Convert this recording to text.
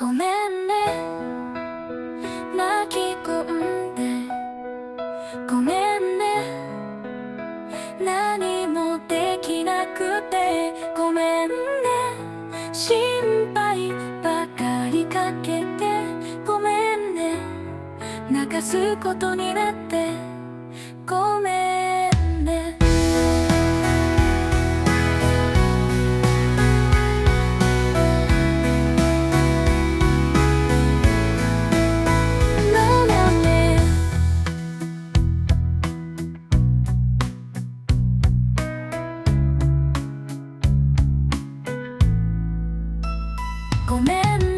ごめんね。泣き込んで。ごめんね。何もできなくて。ごめんね。心配ばかりかけて。ごめんね。泣かすことになって。ごめんごめんね。